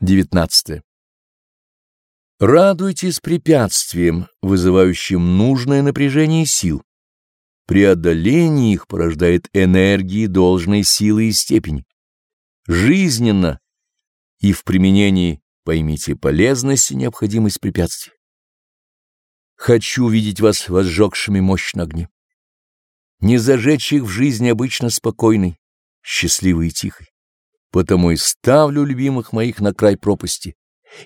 19. Радуйтесь препятствиям, вызывающим нужное напряжение сил. Преодоление их порождает энергии должной силы и степени. Жизненно и в применении поймите полезность и необходимость препятствий. Хочу видеть вас возжегшими мощь на огне. Не зажечь их в жизни обычно спокойной, счастливой и тихой. Потому и ставлю любимых моих на край пропасти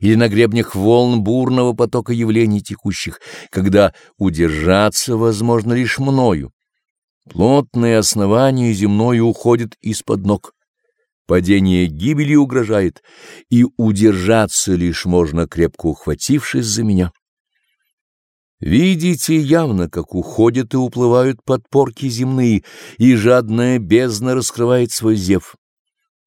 или на гребнях волн бурного потока явлений текущих, когда удержаться возможно лишь мною. Плотное основание земное уходит из-под ног. Падение гибели угрожает, и удержаться лишь можно, крепко ухватившись за меня. Видите явно, как уходят и уплывают подпорки земные, и жадная бездна раскрывает свой зев.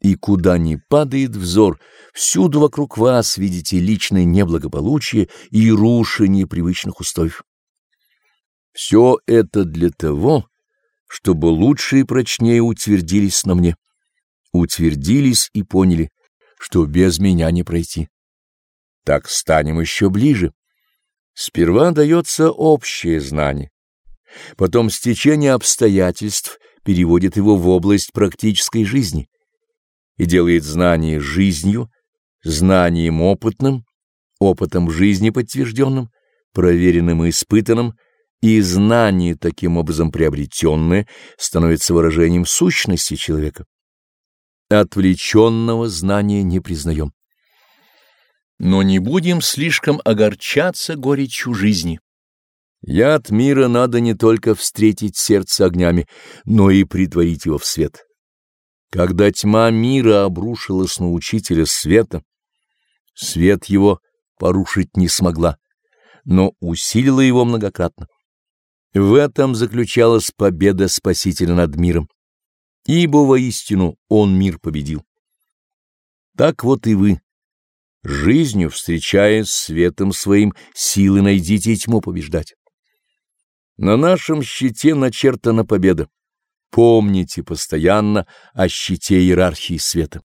И куда ни падает взор, всюду вокруг вас видите личное неблагополучие и рушение привычных устоев. Все это для того, чтобы лучше и прочнее утвердились на мне. Утвердились и поняли, что без меня не пройти. Так станем еще ближе. Сперва дается общее знание, потом стечение обстоятельств переводит его в область практической жизни и делает знание жизнью, знанием опытным, опытом жизни подтвержденным, проверенным и испытанным, и знание, таким образом приобретенное, становится выражением сущности человека. Отвлеченного знания не признаем. Но не будем слишком огорчаться горечью жизни. Яд мира надо не только встретить сердце огнями, но и притворить его в свет. Когда тьма мира обрушилась на учителя света, свет его порушить не смогла, но усилила его многократно. В этом заключалась победа Спасителя над миром, ибо воистину он мир победил. Так вот и вы, жизнью встречаясь светом своим, силы найдите тьму побеждать. На нашем щите начертана победа. Помните постоянно о щите иерархии света.